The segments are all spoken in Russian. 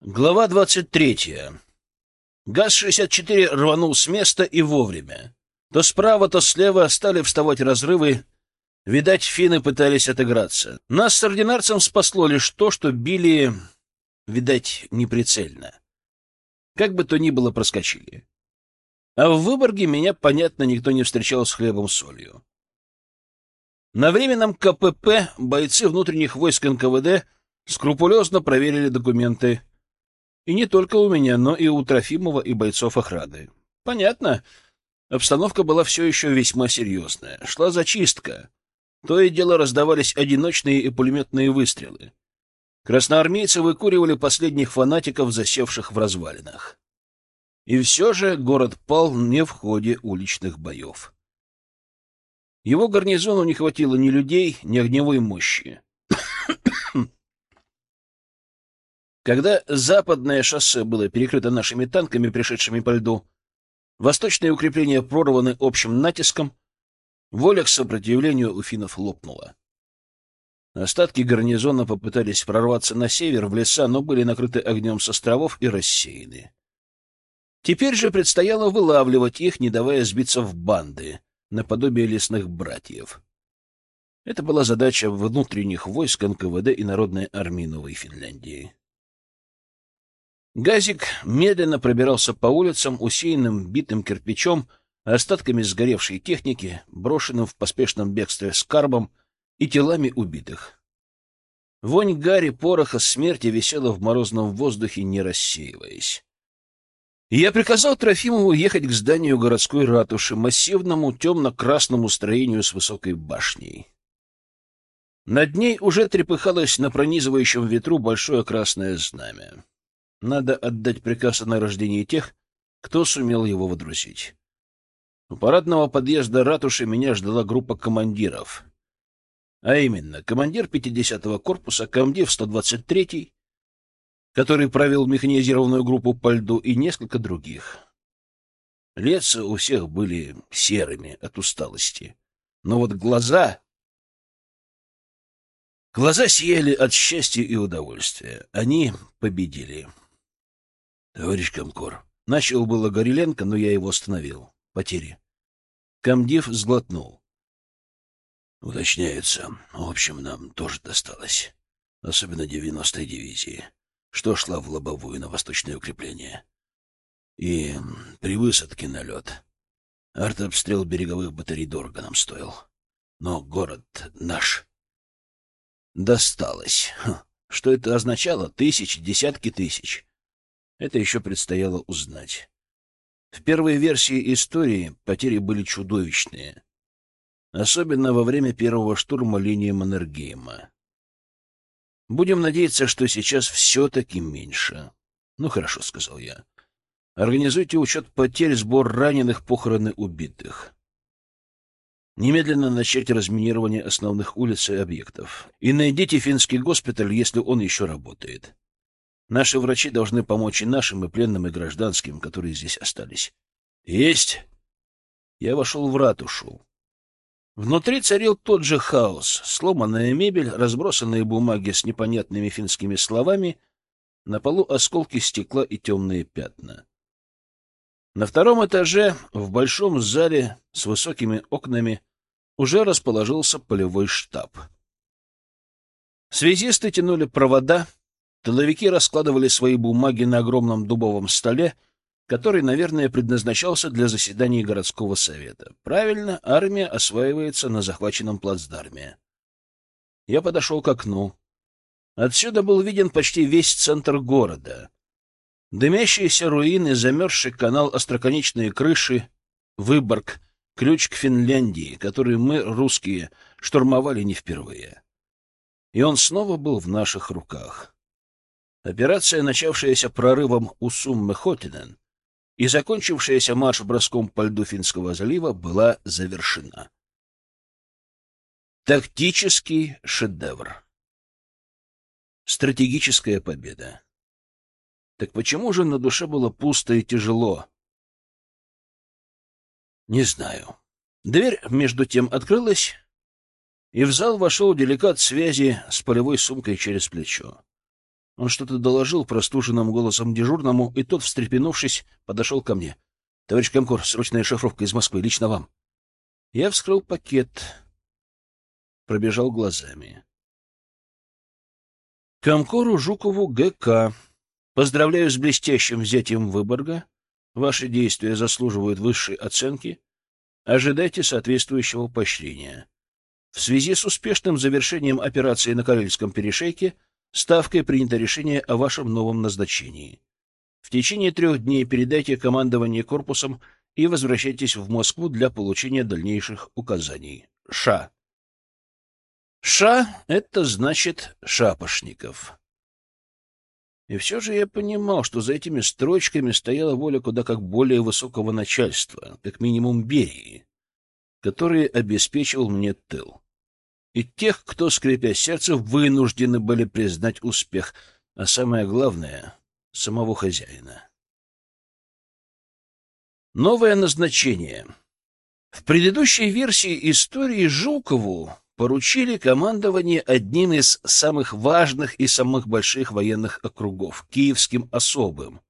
Глава 23. ГАЗ-64 рванул с места и вовремя. То справа, то слева стали вставать разрывы. Видать, финны пытались отыграться. Нас с ординарцем спасло лишь то, что били, видать, неприцельно. Как бы то ни было, проскочили. А в Выборге меня, понятно, никто не встречал с хлебом-солью. На временном КПП бойцы внутренних войск НКВД скрупулезно проверили документы и не только у меня, но и у Трофимова и бойцов охраны. Понятно. Обстановка была все еще весьма серьезная. Шла зачистка. То и дело раздавались одиночные и пулеметные выстрелы. Красноармейцы выкуривали последних фанатиков, засевших в развалинах. И все же город пал не в ходе уличных боев. Его гарнизону не хватило ни людей, ни огневой мощи. Когда западное шоссе было перекрыто нашими танками, пришедшими по льду, восточные укрепления прорваны общим натиском, воля к сопротивлению у финнов лопнула. Остатки гарнизона попытались прорваться на север, в леса, но были накрыты огнем с островов и рассеяны. Теперь же предстояло вылавливать их, не давая сбиться в банды, наподобие лесных братьев. Это была задача внутренних войск НКВД и Народной армии Новой Финляндии. Газик медленно пробирался по улицам, усеянным битым кирпичом, остатками сгоревшей техники, брошенным в поспешном бегстве скарбом и телами убитых. Вонь гари, пороха, смерти висела в морозном воздухе, не рассеиваясь. Я приказал Трофимову ехать к зданию городской ратуши, массивному темно-красному строению с высокой башней. Над ней уже трепыхалось на пронизывающем ветру большое красное знамя. Надо отдать приказ о награждении тех, кто сумел его водрузить. У парадного подъезда ратуши меня ждала группа командиров. А именно, командир 50-го корпуса, комдив 123-й, который провел механизированную группу по льду, и несколько других. Лица у всех были серыми от усталости. Но вот глаза... Глаза сияли от счастья и удовольствия. Они победили. Товарищ Комкор. Начал было Гореленко, но я его остановил. Потери. Комдив сглотнул. Уточняется. В общем, нам тоже досталось. Особенно 90-й дивизии, что шла в лобовую на восточное укрепление. И при высадке на лед. Артобстрел береговых батарей дорого нам стоил. Но город наш. Досталось. Что это означало? Тысячи, десятки тысяч. Это еще предстояло узнать. В первой версии истории потери были чудовищные. Особенно во время первого штурма линии Маннергейма. Будем надеяться, что сейчас все-таки меньше. Ну, хорошо, — сказал я. Организуйте учет потерь, сбор раненых, похороны убитых. Немедленно начать разминирование основных улиц и объектов. И найдите финский госпиталь, если он еще работает. Наши врачи должны помочь и нашим, и пленным, и гражданским, которые здесь остались. Есть. Я вошел в ратушу. Внутри царил тот же хаос. Сломанная мебель, разбросанные бумаги с непонятными финскими словами, на полу осколки стекла и темные пятна. На втором этаже, в большом зале с высокими окнами, уже расположился полевой штаб. Связисты тянули провода, Тыловики раскладывали свои бумаги на огромном дубовом столе, который, наверное, предназначался для заседаний городского совета. Правильно, армия осваивается на захваченном плацдарме. Я подошел к окну. Отсюда был виден почти весь центр города. Дымящиеся руины, замерзший канал, остроконечные крыши, Выборг, ключ к Финляндии, который мы, русские, штурмовали не впервые. И он снова был в наших руках. Операция, начавшаяся прорывом у Суммы Хотинен и закончившаяся марш-броском по льду Финского залива, была завершена. Тактический шедевр. Стратегическая победа. Так почему же на душе было пусто и тяжело? Не знаю. Дверь, между тем, открылась, и в зал вошел деликат связи с полевой сумкой через плечо. Он что-то доложил простуженным голосом дежурному, и тот, встрепенувшись, подошел ко мне. — Товарищ Комкор, срочная шифровка из Москвы, лично вам. Я вскрыл пакет, пробежал глазами. Комкору Жукову ГК. Поздравляю с блестящим взятием Выборга. Ваши действия заслуживают высшей оценки. Ожидайте соответствующего поощрения. В связи с успешным завершением операции на Карельском перешейке Ставкой принято решение о вашем новом назначении. В течение трех дней передайте командование корпусом и возвращайтесь в Москву для получения дальнейших указаний. Ша. Ша — это значит Шапошников. И все же я понимал, что за этими строчками стояла воля куда как более высокого начальства, как минимум Берии, который обеспечивал мне тыл и тех, кто, скрипя сердце, вынуждены были признать успех, а самое главное — самого хозяина. Новое назначение. В предыдущей версии истории Жукову поручили командование одним из самых важных и самых больших военных округов — Киевским особым.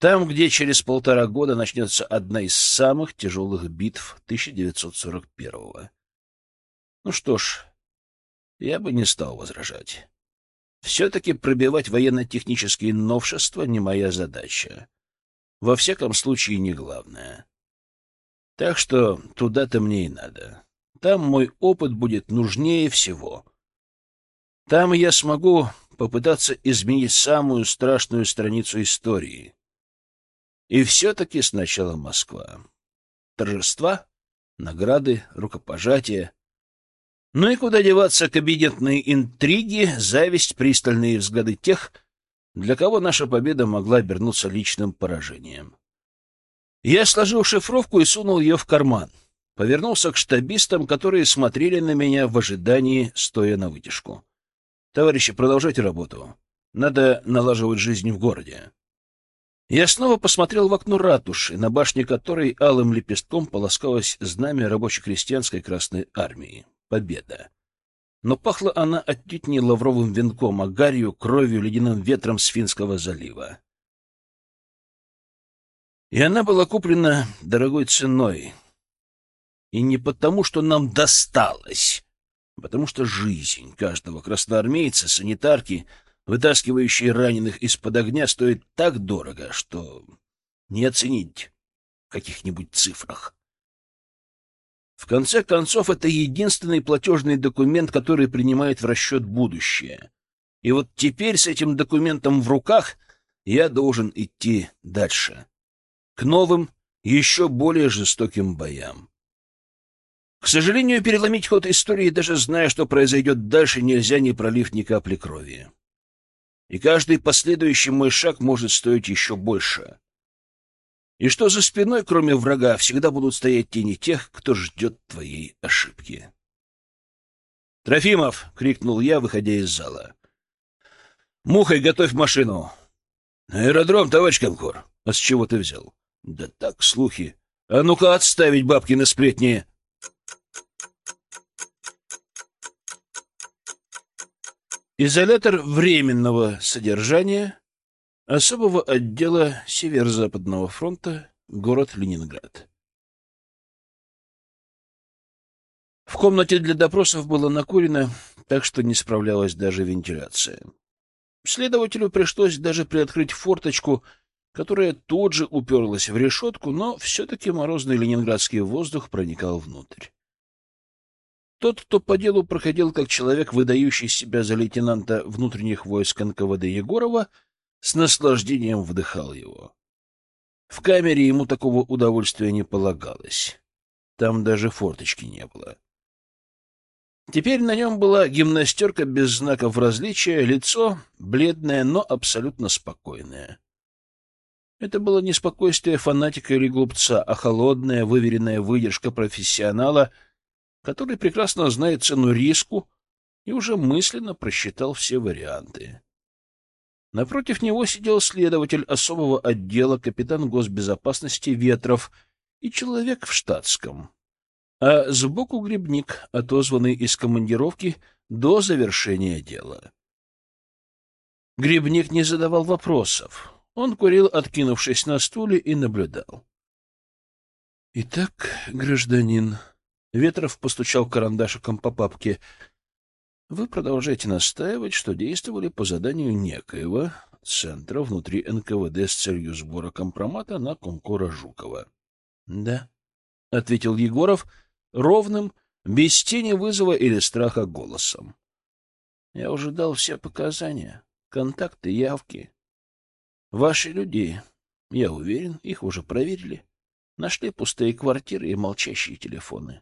Там, где через полтора года начнется одна из самых тяжелых битв 1941 года. Ну что ж, я бы не стал возражать. Все-таки пробивать военно-технические новшества не моя задача. Во всяком случае, не главное. Так что туда-то мне и надо. Там мой опыт будет нужнее всего. Там я смогу попытаться изменить самую страшную страницу истории. И все-таки сначала Москва. Торжества, награды, рукопожатия — ну и куда деваться кабинетные интриги, зависть, пристальные взгляды тех, для кого наша победа могла обернуться личным поражением. Я сложил шифровку и сунул ее в карман. Повернулся к штабистам, которые смотрели на меня в ожидании, стоя на вытяжку. «Товарищи, продолжайте работу. Надо налаживать жизнь в городе». Я снова посмотрел в окно ратуши, на башне которой алым лепестком полоскалось знамя рабоче-крестьянской Красной Армии победа. Но пахла она отнюдь не лавровым венком, а гарью, кровью, ледяным ветром с Финского залива. И она была куплена дорогой ценой. И не потому, что нам досталось, а потому что жизнь каждого красноармейца, санитарки, вытаскивающей раненых из-под огня, стоит так дорого, что не оценить в каких-нибудь цифрах. В конце концов, это единственный платежный документ, который принимает в расчет будущее. И вот теперь с этим документом в руках я должен идти дальше. К новым, еще более жестоким боям. К сожалению, переломить ход истории, даже зная, что произойдет дальше, нельзя, не пролив ни капли крови. И каждый последующий мой шаг может стоить еще больше и что за спиной, кроме врага, всегда будут стоять тени тех, кто ждет твоей ошибки. «Трофимов!» — крикнул я, выходя из зала. «Мухой готовь машину!» «Аэродром, товарищ Конкор!» «А с чего ты взял?» «Да так, слухи. А ну-ка отставить бабки на сплетни!» Изолятор временного содержания особого отдела Северо-Западного фронта, город Ленинград. В комнате для допросов было накурено, так что не справлялась даже вентиляция. Следователю пришлось даже приоткрыть форточку, которая тут же уперлась в решетку, но все-таки морозный ленинградский воздух проникал внутрь. Тот, кто по делу проходил как человек, выдающий себя за лейтенанта внутренних войск НКВД Егорова, с наслаждением вдыхал его. В камере ему такого удовольствия не полагалось. Там даже форточки не было. Теперь на нем была гимнастерка без знаков различия, лицо бледное, но абсолютно спокойное. Это было не спокойствие фанатика или глупца, а холодная, выверенная выдержка профессионала, который прекрасно знает цену риску и уже мысленно просчитал все варианты. Напротив него сидел следователь особого отдела, капитан госбезопасности Ветров и человек в штатском. А сбоку грибник, отозванный из командировки до завершения дела. Грибник не задавал вопросов. Он курил, откинувшись на стуле, и наблюдал. — Итак, гражданин, Ветров постучал карандашиком по папке. Вы продолжаете настаивать, что действовали по заданию некоего центра внутри НКВД с целью сбора компромата на Комкора Жукова. — Да, — ответил Егоров ровным, без тени вызова или страха голосом. — Я уже дал все показания, контакты, явки. Ваши люди, я уверен, их уже проверили, нашли пустые квартиры и молчащие телефоны.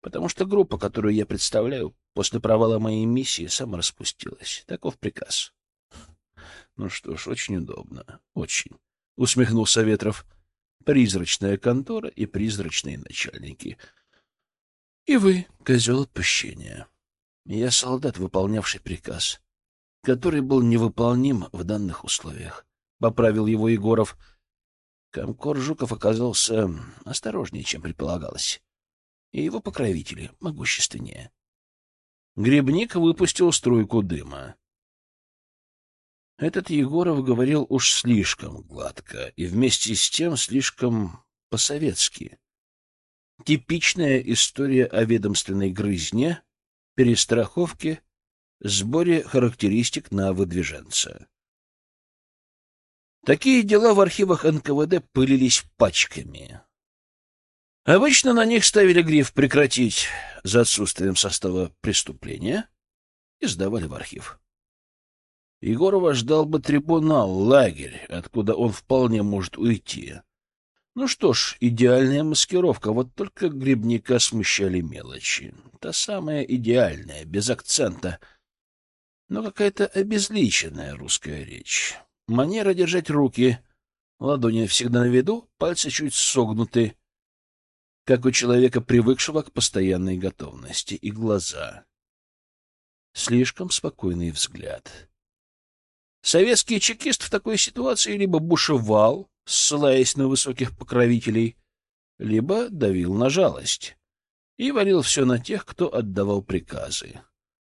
Потому что группа, которую я представляю, после провала моей миссии самораспустилась. Таков приказ. Ну что ж, очень удобно. Очень. Усмехнулся Ветров. Призрачная контора и призрачные начальники. И вы, козел отпущения. Я солдат, выполнявший приказ, который был невыполним в данных условиях. Поправил его Егоров. Комкор Жуков оказался осторожнее, чем предполагалось и его покровители могущественнее. Грибник выпустил струйку дыма. Этот Егоров говорил уж слишком гладко и вместе с тем слишком по-советски. Типичная история о ведомственной грызне, перестраховке, сборе характеристик на выдвиженца. Такие дела в архивах НКВД пылились пачками. Обычно на них ставили гриф «Прекратить» за отсутствием состава преступления и сдавали в архив. Егорова ждал бы трибунал, лагерь, откуда он вполне может уйти. Ну что ж, идеальная маскировка, вот только грибника смущали мелочи. Та самая идеальная, без акцента, но какая-то обезличенная русская речь. Манера держать руки, ладони всегда на виду, пальцы чуть согнуты, как у человека, привыкшего к постоянной готовности, и глаза. Слишком спокойный взгляд. Советский чекист в такой ситуации либо бушевал, ссылаясь на высоких покровителей, либо давил на жалость и валил все на тех, кто отдавал приказы.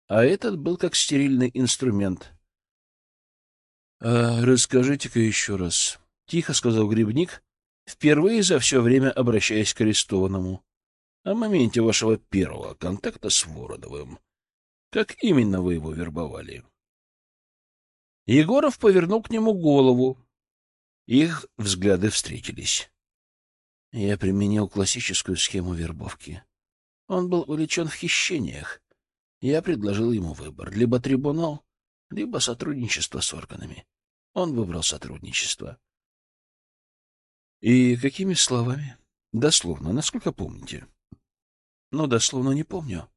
А этот был как стерильный инструмент. — А расскажите-ка еще раз, — тихо сказал грибник, впервые за все время обращаясь к арестованному, о моменте вашего первого контакта с Вороновым. Как именно вы его вербовали? Егоров повернул к нему голову. Их взгляды встретились. Я применил классическую схему вербовки. Он был увлечен в хищениях. Я предложил ему выбор — либо трибунал, либо сотрудничество с органами. Он выбрал сотрудничество. И какими словами? Дословно, насколько помните? Ну, дословно не помню.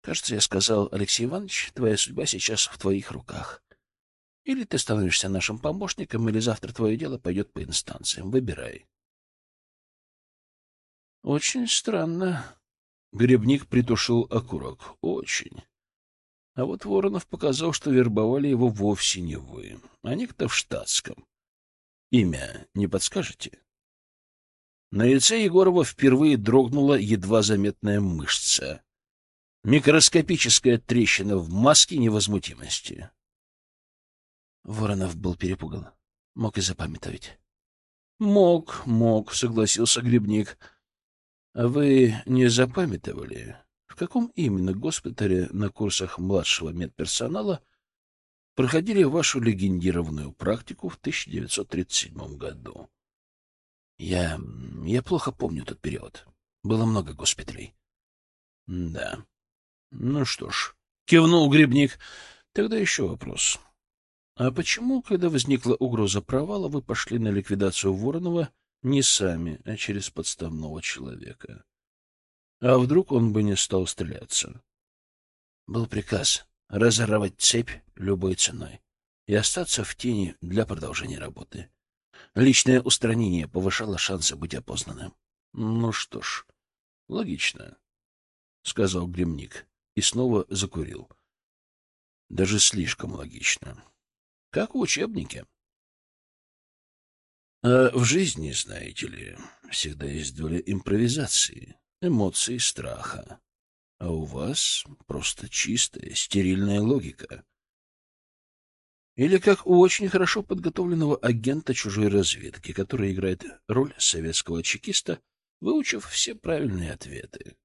Кажется, я сказал, Алексей Иванович, твоя судьба сейчас в твоих руках. Или ты становишься нашим помощником, или завтра твое дело пойдет по инстанциям. Выбирай. Очень странно. Гребник притушил окурок. Очень. А вот Воронов показал, что вербовали его вовсе не вы, а некто в штатском. Имя не подскажете? На лице Егорова впервые дрогнула едва заметная мышца. Микроскопическая трещина в маске невозмутимости. Воронов был перепуган. Мог и запамятовать. — Мог, мог, — согласился Грибник. — А вы не запамятовали, в каком именно госпитале на курсах младшего медперсонала проходили вашу легендированную практику в 1937 году. Я... я плохо помню тот период. Было много госпиталей. Да. Ну что ж, кивнул Грибник. Тогда еще вопрос. А почему, когда возникла угроза провала, вы пошли на ликвидацию Воронова не сами, а через подставного человека? А вдруг он бы не стал стреляться? Был приказ разорвать цепь любой ценой и остаться в тени для продолжения работы. Личное устранение повышало шансы быть опознанным. — Ну что ж, логично, — сказал Гремник и снова закурил. — Даже слишком логично. Как в учебнике. А в жизни, знаете ли, всегда есть доля импровизации, эмоций, страха. А у вас просто чистая, стерильная логика. Или как у очень хорошо подготовленного агента чужой разведки, который играет роль советского чекиста, выучив все правильные ответы.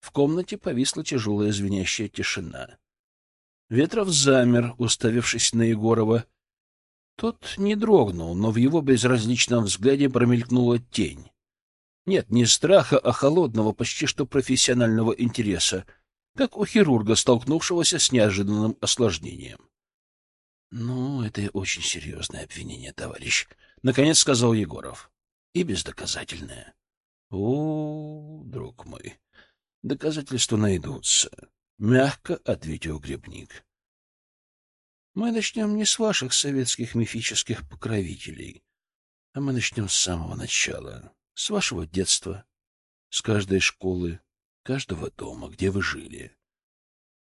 В комнате повисла тяжелая звенящая тишина. Ветров замер, уставившись на Егорова. Тот не дрогнул, но в его безразличном взгляде промелькнула тень. Нет, не страха, а холодного, почти что профессионального интереса, как у хирурга, столкнувшегося с неожиданным осложнением. — Ну, это очень серьезное обвинение, товарищ, — наконец сказал Егоров. — И бездоказательное. — О, друг мой, доказательства найдутся, — мягко ответил Гребник. — Мы начнем не с ваших советских мифических покровителей, а мы начнем с самого начала, с вашего детства, с каждой школы, каждого дома, где вы жили.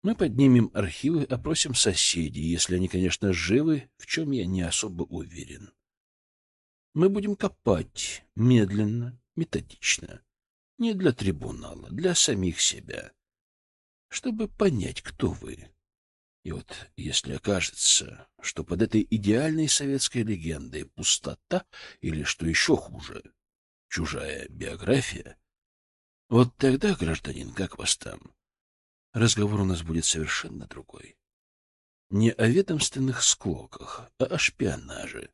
Мы поднимем архивы, опросим соседей, если они, конечно, живы, в чем я не особо уверен. Мы будем копать медленно, методично. Не для трибунала, для самих себя. Чтобы понять, кто вы. И вот если окажется, что под этой идеальной советской легендой пустота или, что еще хуже, чужая биография, вот тогда, гражданин, как вас там, разговор у нас будет совершенно другой. Не о ведомственных склоках, а о шпионаже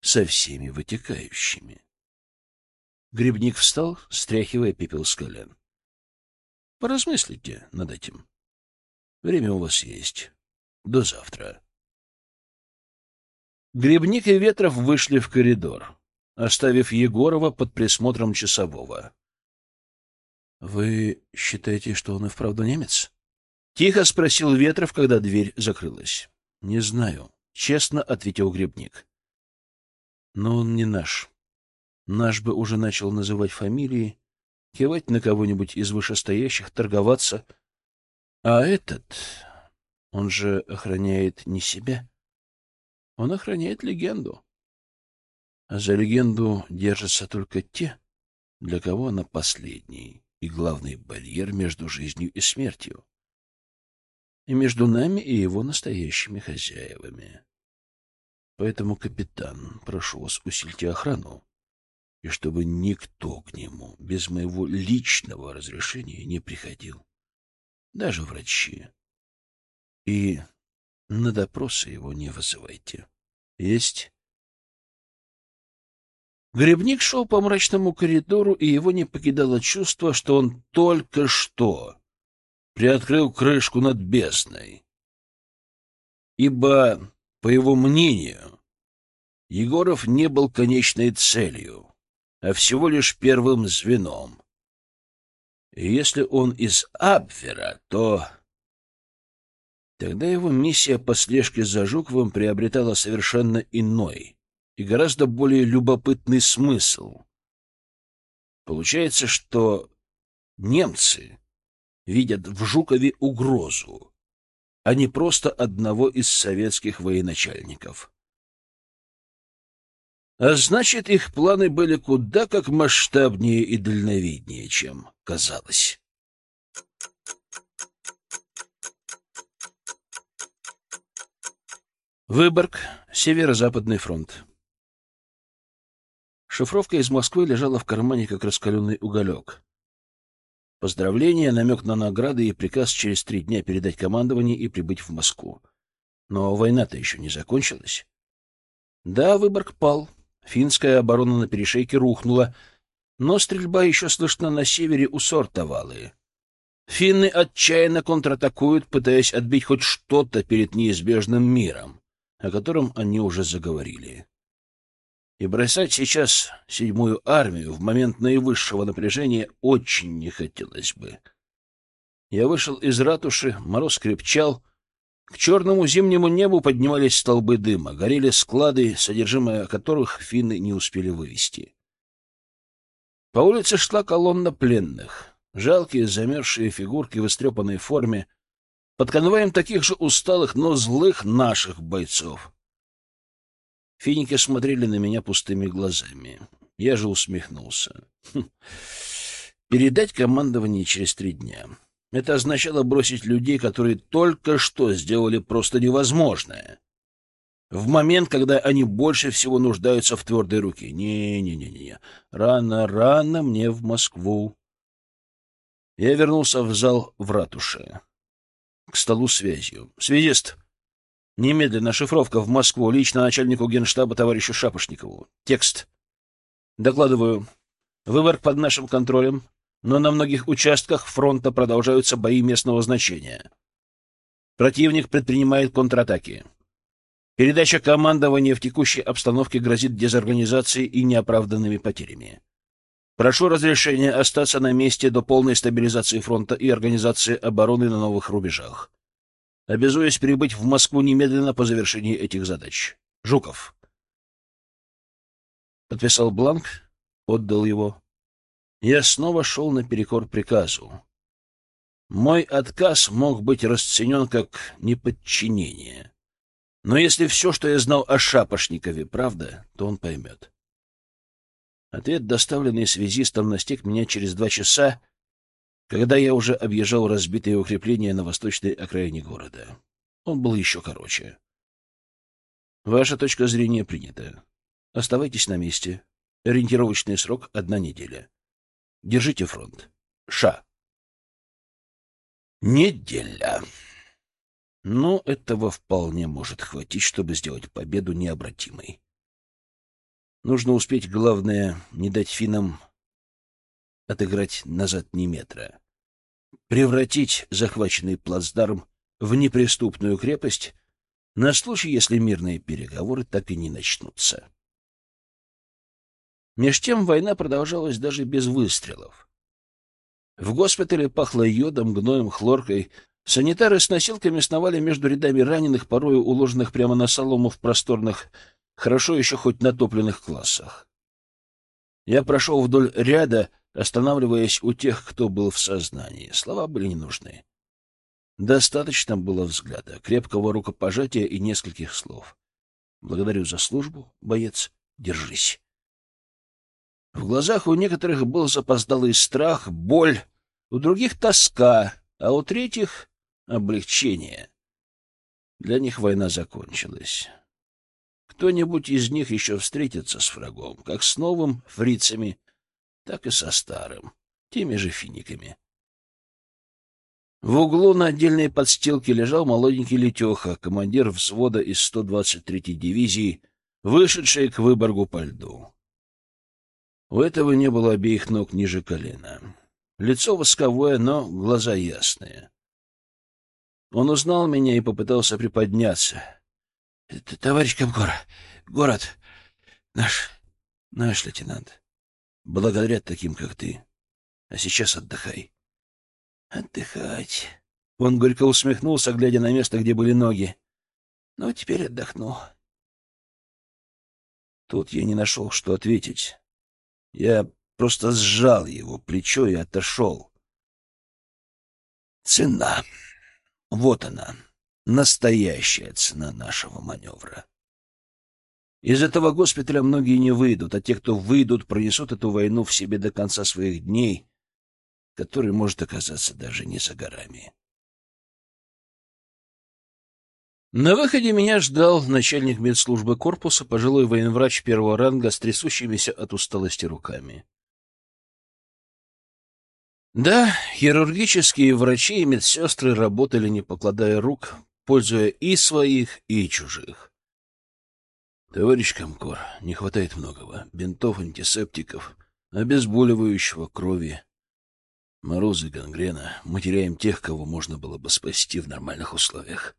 со всеми вытекающими. Грибник встал, стряхивая пепел с колен. — Поразмыслите над этим. Время у вас есть. До завтра. Грибник и Ветров вышли в коридор, оставив Егорова под присмотром часового. Вы считаете, что он и вправду немец? Тихо спросил Ветров, когда дверь закрылась. Не знаю, честно ответил Грибник. Но он не наш. Наш бы уже начал называть фамилии, кивать на кого-нибудь из вышестоящих, торговаться. А этот, он же охраняет не себя. Он охраняет легенду. За легенду держатся только те, для кого она последней и главный барьер между жизнью и смертью. И между нами и его настоящими хозяевами. Поэтому, капитан, прошу вас, усильте охрану, и чтобы никто к нему без моего личного разрешения не приходил. Даже врачи. И на допросы его не вызывайте. Есть? Грибник шел по мрачному коридору, и его не покидало чувство, что он только что приоткрыл крышку над бездной. Ибо, по его мнению, Егоров не был конечной целью, а всего лишь первым звеном. И если он из Абвера, то... Тогда его миссия по слежке за Жуковым приобретала совершенно иной, и гораздо более любопытный смысл. Получается, что немцы видят в Жукове угрозу, а не просто одного из советских военачальников. А значит, их планы были куда как масштабнее и дальновиднее, чем казалось. Выборг, Северо-Западный фронт. Шифровка из Москвы лежала в кармане, как раскаленный уголек. Поздравления, намек на награды и приказ через три дня передать командование и прибыть в Москву. Но война-то еще не закончилась. Да, Выборг пал. Финская оборона на перешейке рухнула, но стрельба еще слышна на севере у Сортовалы. Финны отчаянно контратакуют, пытаясь отбить хоть что-то перед неизбежным миром, о котором они уже заговорили. И бросать сейчас седьмую армию в момент наивысшего напряжения очень не хотелось бы. Я вышел из ратуши, мороз крепчал. К черному зимнему небу поднимались столбы дыма, горели склады, содержимое которых финны не успели вывести. По улице шла колонна пленных. Жалкие замерзшие фигурки в истрепанной форме, под конвоем таких же усталых, но злых наших бойцов. Финики смотрели на меня пустыми глазами. Я же усмехнулся. Хм. Передать командование через три дня. Это означало бросить людей, которые только что сделали просто невозможное. В момент, когда они больше всего нуждаются в твердой руке. Не-не-не-не. Рано, рано мне в Москву. Я вернулся в зал в ратуше. К столу связью. Связист. Немедленно шифровка в Москву лично начальнику генштаба товарищу Шапошникову. Текст. Докладываю. Выворг под нашим контролем, но на многих участках фронта продолжаются бои местного значения. Противник предпринимает контратаки. Передача командования в текущей обстановке грозит дезорганизацией и неоправданными потерями. Прошу разрешения остаться на месте до полной стабилизации фронта и организации обороны на новых рубежах. Обязуюсь прибыть в Москву немедленно по завершении этих задач. Жуков. Подписал бланк, отдал его. Я снова шел наперекор приказу. Мой отказ мог быть расценен как неподчинение. Но если все, что я знал о Шапошникове, правда, то он поймет. Ответ, доставленный связистом, настиг меня через два часа, когда я уже объезжал разбитые укрепления на восточной окраине города. Он был еще короче. Ваша точка зрения принята. Оставайтесь на месте. Ориентировочный срок — одна неделя. Держите фронт. Ша. Неделя. Но этого вполне может хватить, чтобы сделать победу необратимой. Нужно успеть, главное, не дать финнам отыграть назад ни метра. Превратить захваченный плацдарм в неприступную крепость на случай, если мирные переговоры так и не начнутся. Меж тем война продолжалась даже без выстрелов. В госпитале пахло йодом, гноем, хлоркой. Санитары с носилками сновали между рядами раненых, порою уложенных прямо на солому в просторных, хорошо еще хоть натопленных классах. Я прошел вдоль ряда, останавливаясь у тех, кто был в сознании. Слова были не нужны. Достаточно было взгляда, крепкого рукопожатия и нескольких слов. Благодарю за службу, боец, держись. В глазах у некоторых был запоздалый страх, боль, у других тоска, а у третьих — облегчение. Для них война закончилась. Кто-нибудь из них еще встретится с врагом, как с новым фрицами, так и со старым, теми же финиками. В углу на отдельной подстилке лежал молоденький Летеха, командир взвода из 123-й дивизии, вышедший к Выборгу по льду. У этого не было обеих ног ниже колена. Лицо восковое, но глаза ясные. Он узнал меня и попытался приподняться. — Товарищ Комкор, город наш, наш лейтенант. Благодарят таким, как ты. А сейчас отдыхай. — Отдыхать. Он горько усмехнулся, глядя на место, где были ноги. — Ну, теперь отдохну. Тут я не нашел, что ответить. Я просто сжал его плечо и отошел. Цена. Вот она. Настоящая цена нашего маневра. Из этого госпиталя многие не выйдут, а те, кто выйдут, пронесут эту войну в себе до конца своих дней, который может оказаться даже не за горами. На выходе меня ждал начальник медслужбы корпуса, пожилой военврач первого ранга с трясущимися от усталости руками. Да, хирургические врачи и медсестры работали, не покладая рук, пользуя и своих, и чужих. Товарищ Комкор, не хватает многого. Бинтов, антисептиков, обезболивающего, крови. Морозы, гангрена. Мы теряем тех, кого можно было бы спасти в нормальных условиях.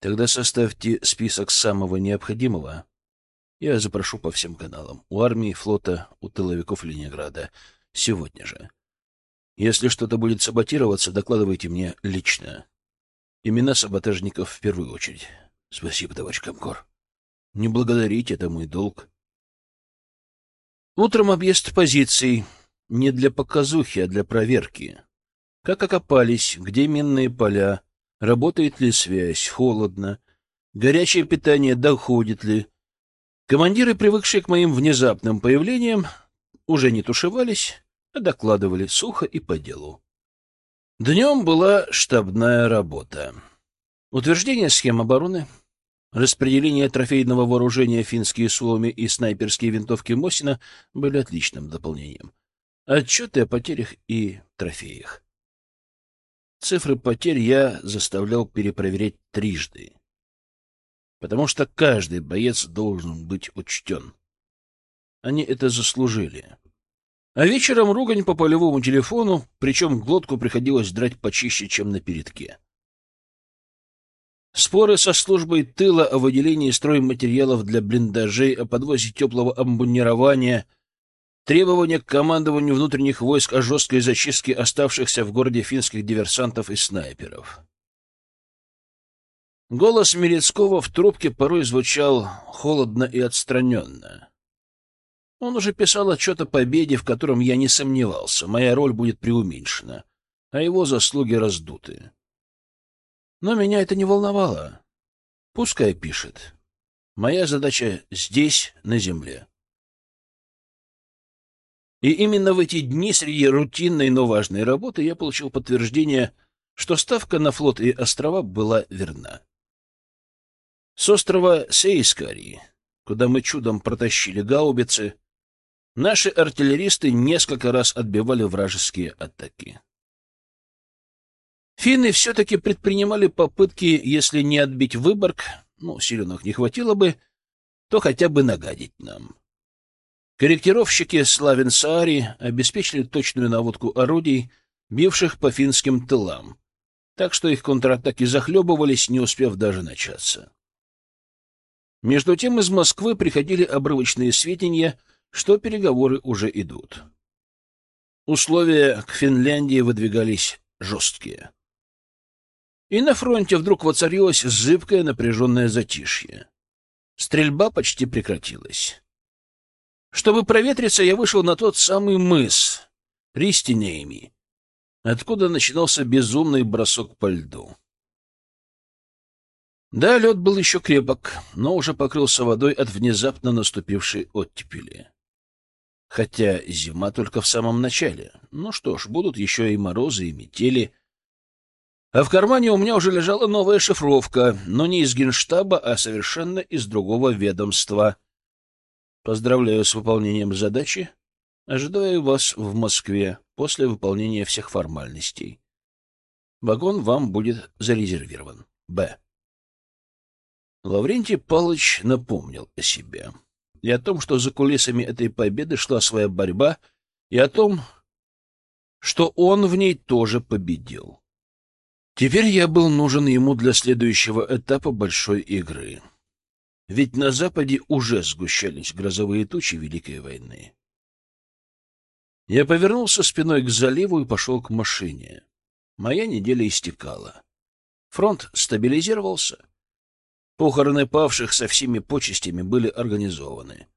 Тогда составьте список самого необходимого. Я запрошу по всем каналам. У армии, флота, у тыловиков Ленинграда. Сегодня же. Если что-то будет саботироваться, докладывайте мне лично. Имена саботажников в первую очередь. Спасибо, товарищ Комкор. Не благодарите, это мой долг. Утром объезд позиций. Не для показухи, а для проверки. Как окопались, где минные поля, Работает ли связь? Холодно. Горячее питание доходит ли? Командиры, привыкшие к моим внезапным появлениям, уже не тушевались, а докладывали сухо и по делу. Днем была штабная работа. Утверждение схем обороны, Распределение трофейного вооружения финские Суоми и снайперские винтовки Мосина были отличным дополнением. Отчеты о потерях и трофеях. Цифры потерь я заставлял перепроверять трижды, потому что каждый боец должен быть учтен. Они это заслужили. А вечером ругань по полевому телефону, причем глотку приходилось драть почище, чем на передке. Споры со службой тыла о выделении стройматериалов для блиндажей, о подвозе теплого амбунирования, требования к командованию внутренних войск о жесткой зачистке оставшихся в городе финских диверсантов и снайперов. Голос Мерецкого в трубке порой звучал холодно и отстраненно. Он уже писал отчет о победе, в котором я не сомневался. Моя роль будет преуменьшена, а его заслуги раздуты. Но меня это не волновало. Пускай пишет. Моя задача здесь, на земле. И именно в эти дни среди рутинной, но важной работы я получил подтверждение, что ставка на флот и острова была верна. С острова Сейскари, куда мы чудом протащили гаубицы, наши артиллеристы несколько раз отбивали вражеские атаки. Финны все-таки предпринимали попытки, если не отбить Выборг, ну, силенок не хватило бы, то хотя бы нагадить нам. Корректировщики Славин Саари обеспечили точную наводку орудий, бивших по финским тылам, так что их контратаки захлебывались, не успев даже начаться. Между тем из Москвы приходили обрывочные сведения, что переговоры уже идут. Условия к Финляндии выдвигались жесткие. И на фронте вдруг воцарилось зыбкое напряженное затишье. Стрельба почти прекратилась. Чтобы проветриться, я вышел на тот самый мыс, Ристинейми, откуда начинался безумный бросок по льду. Да, лед был еще крепок, но уже покрылся водой от внезапно наступившей оттепели. Хотя зима только в самом начале. Ну что ж, будут еще и морозы, и метели, а в кармане у меня уже лежала новая шифровка, но не из Генштаба, а совершенно из другого ведомства. Поздравляю с выполнением задачи. Ожидаю вас в Москве после выполнения всех формальностей. Вагон вам будет зарезервирован. Б. Лаврентий Палыч напомнил о себе. И о том, что за кулисами этой победы шла своя борьба, и о том, что он в ней тоже победил. Теперь я был нужен ему для следующего этапа большой игры. Ведь на Западе уже сгущались грозовые тучи Великой войны. Я повернулся спиной к заливу и пошел к машине. Моя неделя истекала. Фронт стабилизировался. Похороны павших со всеми почестями были организованы.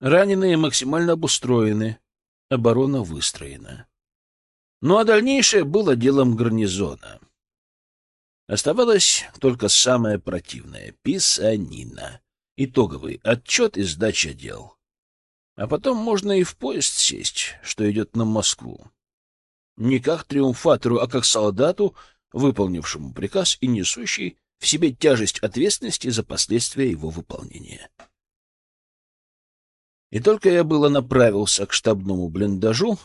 Раненые максимально обустроены, оборона выстроена. Ну а дальнейшее было делом гарнизона. Оставалось только самое противное — писанина. Итоговый отчет и сдача дел. А потом можно и в поезд сесть, что идет на Москву. Не как триумфатору, а как солдату, выполнившему приказ и несущий в себе тяжесть ответственности за последствия его выполнения. И только я было направился к штабному блиндажу,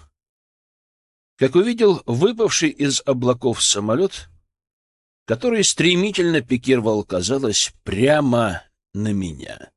как увидел выпавший из облаков самолет, который стремительно пикировал, казалось, прямо на меня.